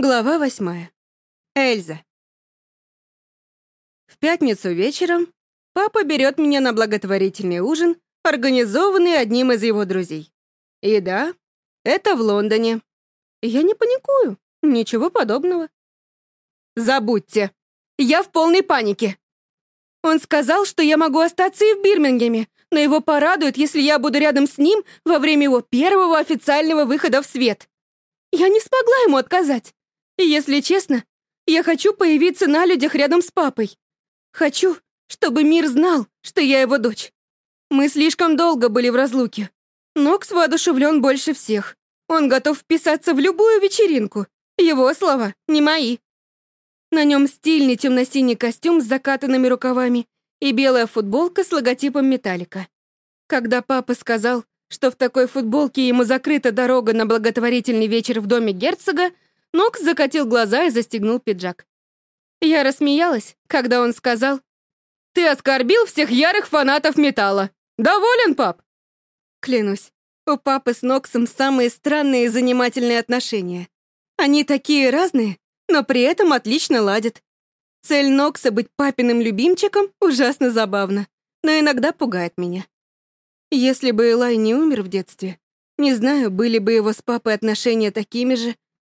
Глава восьмая. Эльза. В пятницу вечером папа берет меня на благотворительный ужин, организованный одним из его друзей. И да, это в Лондоне. Я не паникую, ничего подобного. Забудьте, я в полной панике. Он сказал, что я могу остаться и в Бирмингеме, но его порадует, если я буду рядом с ним во время его первого официального выхода в свет. Я не смогла ему отказать. И Если честно, я хочу появиться на людях рядом с папой. Хочу, чтобы мир знал, что я его дочь. Мы слишком долго были в разлуке. Нокс воодушевлен больше всех. Он готов вписаться в любую вечеринку. Его слова, не мои. На нем стильный темно-синий костюм с закатанными рукавами и белая футболка с логотипом «Металлика». Когда папа сказал, что в такой футболке ему закрыта дорога на благотворительный вечер в доме герцога, Нокс закатил глаза и застегнул пиджак. Я рассмеялась, когда он сказал, «Ты оскорбил всех ярых фанатов металла. Доволен, пап?» Клянусь, у папы с Ноксом самые странные и занимательные отношения. Они такие разные, но при этом отлично ладят. Цель Нокса быть папиным любимчиком ужасно забавна, но иногда пугает меня. Если бы Элай не умер в детстве, не знаю, были бы его с папой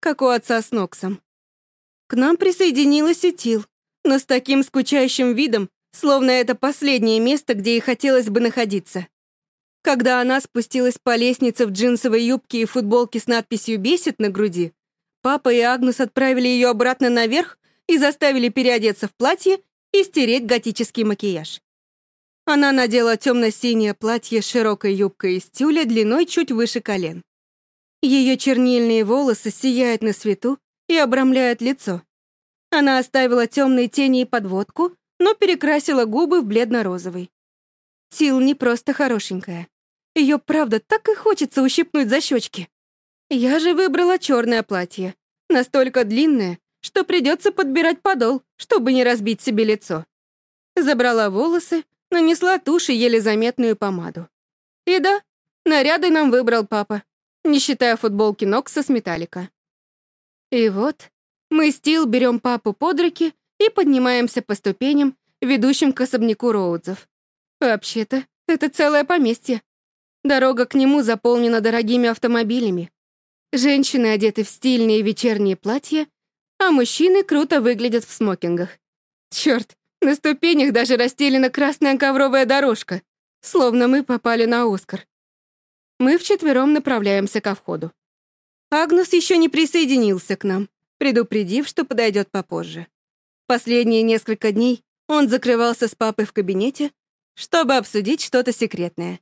Как у отца с Ноксом. К нам присоединилась и Тил, но с таким скучающим видом, словно это последнее место, где ей хотелось бы находиться. Когда она спустилась по лестнице в джинсовой юбке и футболке с надписью «Бесит» на груди, папа и Агнус отправили ее обратно наверх и заставили переодеться в платье и стереть готический макияж. Она надела темно-синее платье с широкой юбкой из тюля длиной чуть выше колен. Ее чернильные волосы сияют на свету и обрамляют лицо. Она оставила темные тени и подводку, но перекрасила губы в бледно-розовый. Тил не просто хорошенькая. Ее, правда, так и хочется ущипнуть за щечки. Я же выбрала черное платье, настолько длинное, что придется подбирать подол, чтобы не разбить себе лицо. Забрала волосы, нанесла тушь и еле заметную помаду. И да, наряды нам выбрал папа не считая футболки Нокса с металлика. И вот мы с Тил берем папу под руки и поднимаемся по ступеням, ведущим к особняку Роудзов. Вообще-то, это целое поместье. Дорога к нему заполнена дорогими автомобилями. Женщины одеты в стильные вечерние платья, а мужчины круто выглядят в смокингах. Черт, на ступенях даже расстелена красная ковровая дорожка, словно мы попали на Оскар. Мы вчетвером направляемся ко входу. Агнус еще не присоединился к нам, предупредив, что подойдет попозже. Последние несколько дней он закрывался с папой в кабинете, чтобы обсудить что-то секретное.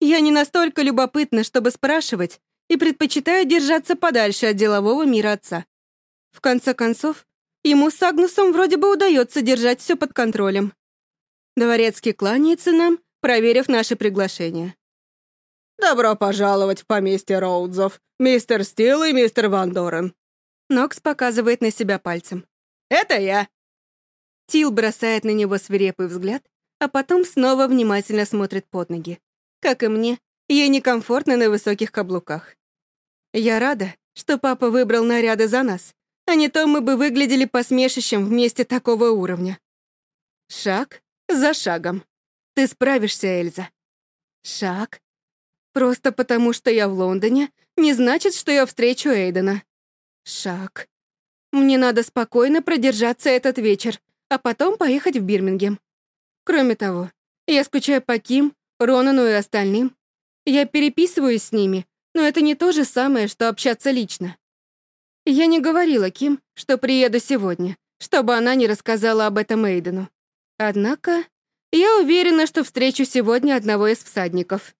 Я не настолько любопытна, чтобы спрашивать, и предпочитаю держаться подальше от делового мира отца. В конце концов, ему с Агнусом вроде бы удается держать все под контролем. Дворецкий кланяется нам, проверив наше приглашение. «Добро пожаловать в поместье Роудзов, мистер Стил и мистер Ван Дорен». Нокс показывает на себя пальцем. «Это я». Тил бросает на него свирепый взгляд, а потом снова внимательно смотрит под ноги. Как и мне, ей некомфортно на высоких каблуках. Я рада, что папа выбрал наряды за нас, а не то мы бы выглядели посмешищем вместе такого уровня. Шаг за шагом. Ты справишься, Эльза. Шаг Просто потому, что я в Лондоне, не значит, что я встречу Эйдена. Шаг. Мне надо спокойно продержаться этот вечер, а потом поехать в Бирмингем. Кроме того, я скучаю по Ким, Ронану и остальным. Я переписываюсь с ними, но это не то же самое, что общаться лично. Я не говорила Ким, что приеду сегодня, чтобы она не рассказала об этом Эйдену. Однако я уверена, что встречу сегодня одного из всадников.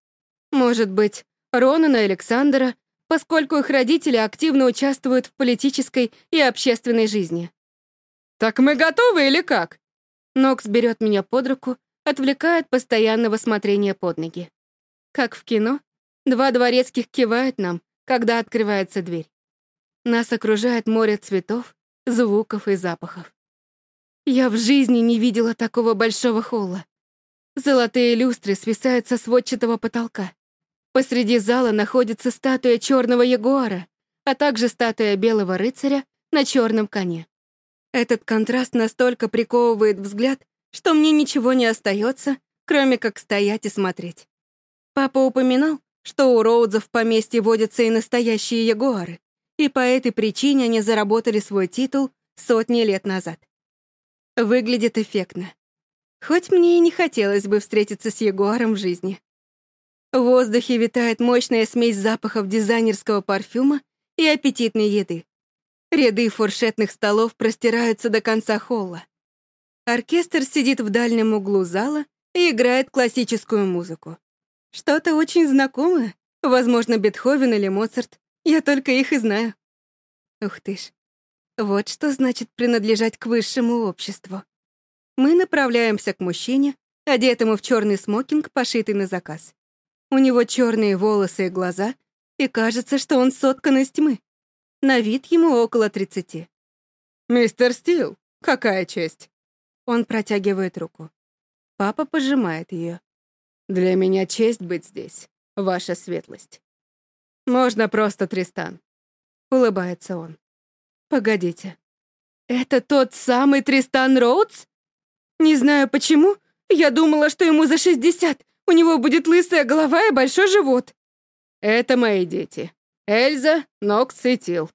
Может быть, Ронана Александра, поскольку их родители активно участвуют в политической и общественной жизни. «Так мы готовы или как?» Нокс берет меня под руку, отвлекает постоянного смотрения под ноги. Как в кино, два дворецких кивают нам, когда открывается дверь. Нас окружает море цветов, звуков и запахов. Я в жизни не видела такого большого холла. Золотые люстры свисают со сводчатого потолка. Посреди зала находится статуя черного ягуара, а также статуя белого рыцаря на черном коне. Этот контраст настолько приковывает взгляд, что мне ничего не остается, кроме как стоять и смотреть. Папа упоминал, что у Роудзов в поместье водятся и настоящие ягуары, и по этой причине они заработали свой титул сотни лет назад. Выглядит эффектно. Хоть мне и не хотелось бы встретиться с ягуаром в жизни. В воздухе витает мощная смесь запахов дизайнерского парфюма и аппетитной еды. Ряды фуршетных столов простираются до конца холла. Оркестр сидит в дальнем углу зала и играет классическую музыку. Что-то очень знакомое, возможно, Бетховен или Моцарт, я только их и знаю. Ух ты ж, вот что значит принадлежать к высшему обществу. Мы направляемся к мужчине, одетому в черный смокинг, пошитый на заказ. У него черные волосы и глаза, и кажется, что он соткан из тьмы. На вид ему около 30. «Мистер Стил, какая честь!» Он протягивает руку. Папа пожимает ее. «Для меня честь быть здесь, ваша светлость. Можно просто Тристан», — улыбается он. «Погодите, это Не знаю почему, я думала, что ему за 60. У него будет лысая голова и большой живот. Это мои дети. Эльза, Нокс и Тил.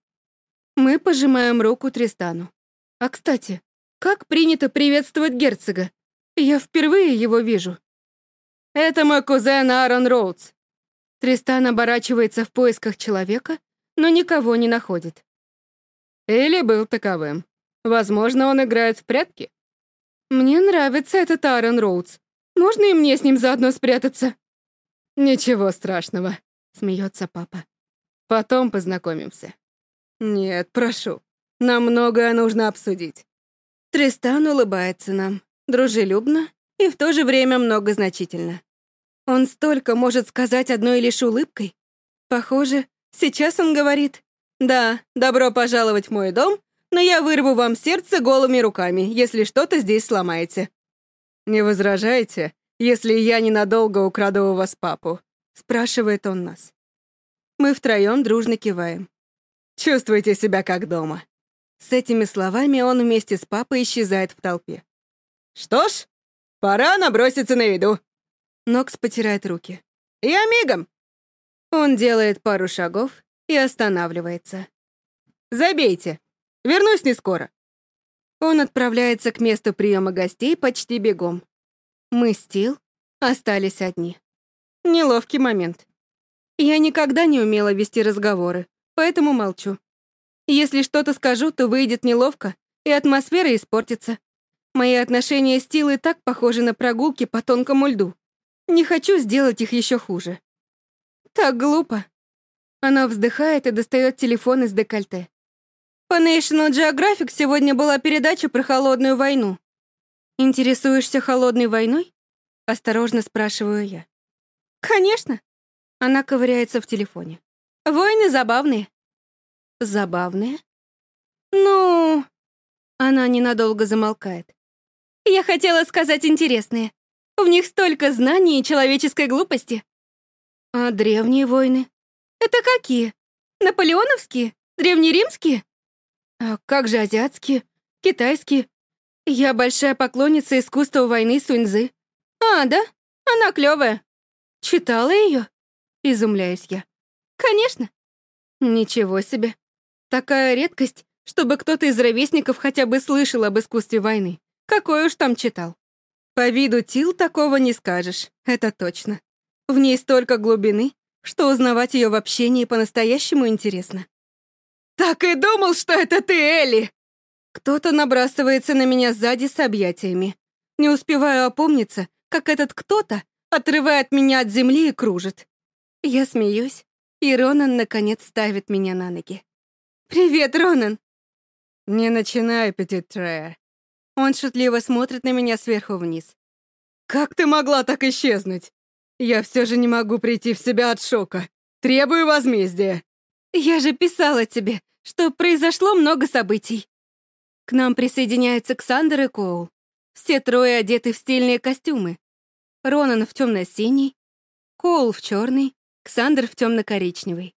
Мы пожимаем руку Тристану. А, кстати, как принято приветствовать герцога? Я впервые его вижу. Это мой кузен Аарон Роудс. Тристан оборачивается в поисках человека, но никого не находит. Или был таковым. Возможно, он играет в прятки. Мне нравится этот Аарон Роудс. Можно и мне с ним заодно спрятаться? Ничего страшного, смеется папа. Потом познакомимся. Нет, прошу. Нам многое нужно обсудить. Тристан улыбается нам, дружелюбно и в то же время многозначительно. Он столько может сказать одной лишь улыбкой. Похоже, сейчас он говорит, «Да, добро пожаловать в мой дом, но я вырву вам сердце голыми руками, если что-то здесь сломаете». «Не возражаете, если я ненадолго украду у вас папу?» — спрашивает он нас. Мы втроем дружно киваем. «Чувствуйте себя как дома». С этими словами он вместе с папой исчезает в толпе. «Что ж, Пора наброситься на еду. Нокс потирает руки. Я мигом. Он делает пару шагов и останавливается. Забейте. Вернусь не скоро». Он отправляется к месту приема гостей почти бегом. Мы с Тил остались одни. Неловкий момент. Я никогда не умела вести разговоры, поэтому молчу. Если что-то скажу, то выйдет неловко, и атмосфера испортится. Мои отношения с Тилой так похожи на прогулки по тонкому льду. Не хочу сделать их еще хуже. Так глупо. Она вздыхает и достает телефон из декольте. По National Geographic сегодня была передача про холодную войну. Интересуешься холодной войной? Осторожно спрашиваю я. Конечно. Она ковыряется в телефоне. Войны забавные. Забавные? Ну... Она ненадолго замолкает. Я хотела сказать интересные. В них столько знаний и человеческой глупости. А древние войны? Это какие? Наполеоновские? Древнеримские? А А как же азиатские, китайские. Я большая поклонница искусства войны Суньзы. А, да? Она клевая. Читала ее? Изумляюсь я. Конечно. Ничего себе. Такая редкость, чтобы кто-то из ровесников хотя бы слышал об искусстве войны. Какой уж там читал. По виду Тил такого не скажешь, это точно. В ней столько глубины, что узнавать ее в общении по-настоящему интересно. «Так и думал, что это ты, Элли!» Кто-то набрасывается на меня сзади с объятиями. Не успеваю опомниться, как этот кто-то отрывает меня от земли и кружит. Я смеюсь, и Ронан, наконец, ставит меня на ноги. «Привет, Ронан!» «Не начинай, Петит Трея!» Он шутливо смотрит на меня сверху вниз. «Как ты могла так исчезнуть? Я все же не могу прийти в себя от шока. Требую возмездия!» «Я же писала тебе, что произошло много событий». К нам присоединяются Ксандер и Коул. Все трое одеты в стильные костюмы. Ронан в темно-синий, Коул в черный, Ксандер в темно-коричневый.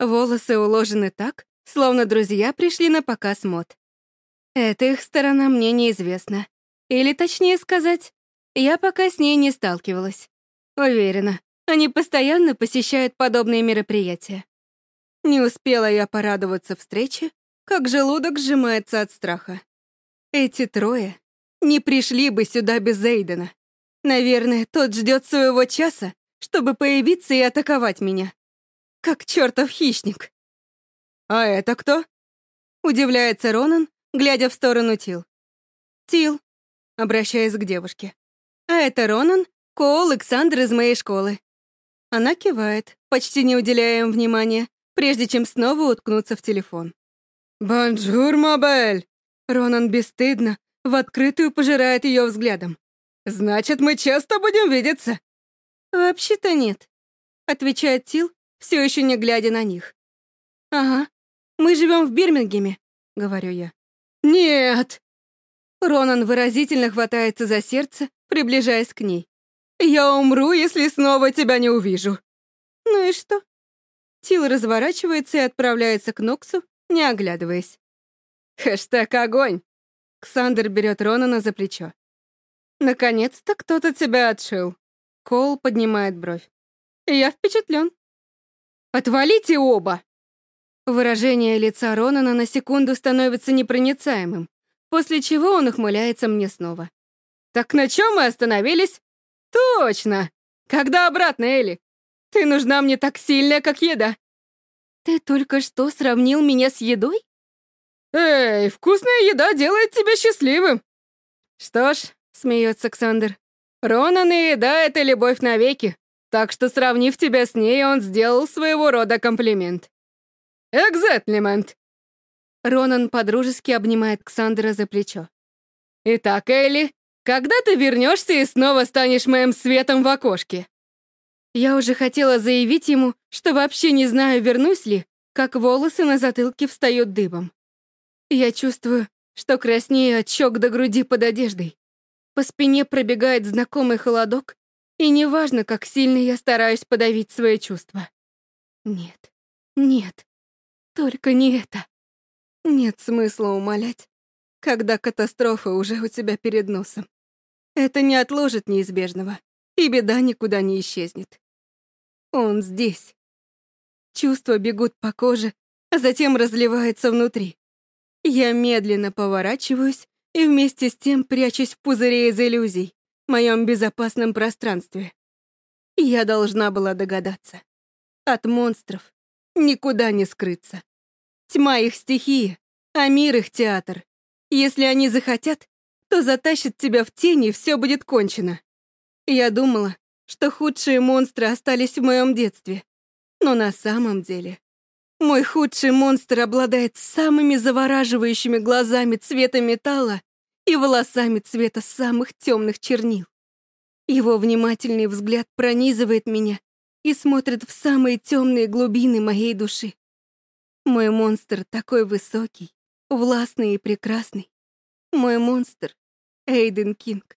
Волосы уложены так, словно друзья пришли на показ мод. Эта их сторона мне неизвестна. Или, точнее сказать, я пока с ней не сталкивалась. Уверена, они постоянно посещают подобные мероприятия. Не успела я порадоваться встрече, как желудок сжимается от страха. Эти трое не пришли бы сюда без Эйдена. Наверное, тот ждет своего часа, чтобы появиться и атаковать меня. Как чертов хищник. «А это кто?» — удивляется Ронан, глядя в сторону Тил. «Тил», — обращаясь к девушке. «А это Ронан, Ко Александр из моей школы». Она кивает, почти не уделяя им внимания, прежде чем снова уткнуться в телефон. «Бонжур, Мобель!» Ронан бесстыдно, в открытую пожирает ее взглядом. «Значит, мы часто будем видеться?» «Вообще-то нет», — отвечает Тил, все еще не глядя на них. «Ага, мы живем в Бирмингеме», — говорю я. «Нет!» Ронан выразительно хватается за сердце, приближаясь к ней. «Я умру, если снова тебя не увижу». «Ну и что?» Тил разворачивается и отправляется к Ноксу, не оглядываясь. «Хэштег огонь!» Ксандер берет Ронана за плечо. «Наконец-то кто-то тебя отшил». Кол поднимает бровь. «Я впечатлен». «Отвалите оба!» Выражение лица Ронана на секунду становится Ты нужна мне так сильно, как еда. Ты только что сравнил меня с едой? Эй, вкусная еда делает тебя счастливым. Что ж, смеется Александр. Ронан и еда — это любовь навеки. Так что, сравнив тебя с ней, он сделал своего рода комплимент. Экзатлимент. Ронан подружески обнимает Ксандра за плечо. «Итак, Элли, когда ты вернешься и снова станешь моим светом в окошке?» Я уже хотела заявить ему, что вообще не знаю, вернусь ли, как волосы на затылке встают дыбом. Я чувствую, что краснею от щек до груди под одеждой. По спине пробегает знакомый холодок, и неважно, как сильно я стараюсь подавить свои чувства. Нет, нет, только не это. Нет смысла умолять, когда катастрофа уже у тебя и беда никуда не исчезнет. Он здесь. Чувства бегут по коже, а затем разливается внутри. Я медленно поворачиваюсь и вместе с тем прячусь в пузыре из иллюзий, моем безопасном пространстве. Я должна была догадаться. От монстров никуда не скрыться. Тьма их стихия, а мир их театр. Если они захотят, то затащат тебя в тени, и все будет кончено. Я думала, что худшие монстры остались в моем детстве. Но на самом деле мой худший монстр обладает самыми завораживающими глазами цвета металла и волосами цвета самых темных чернил. Его внимательный взгляд пронизывает меня и смотрит в самые темные глубины моей души. Мой монстр такой высокий, властный и прекрасный. Мой монстр — Эйден Кинг.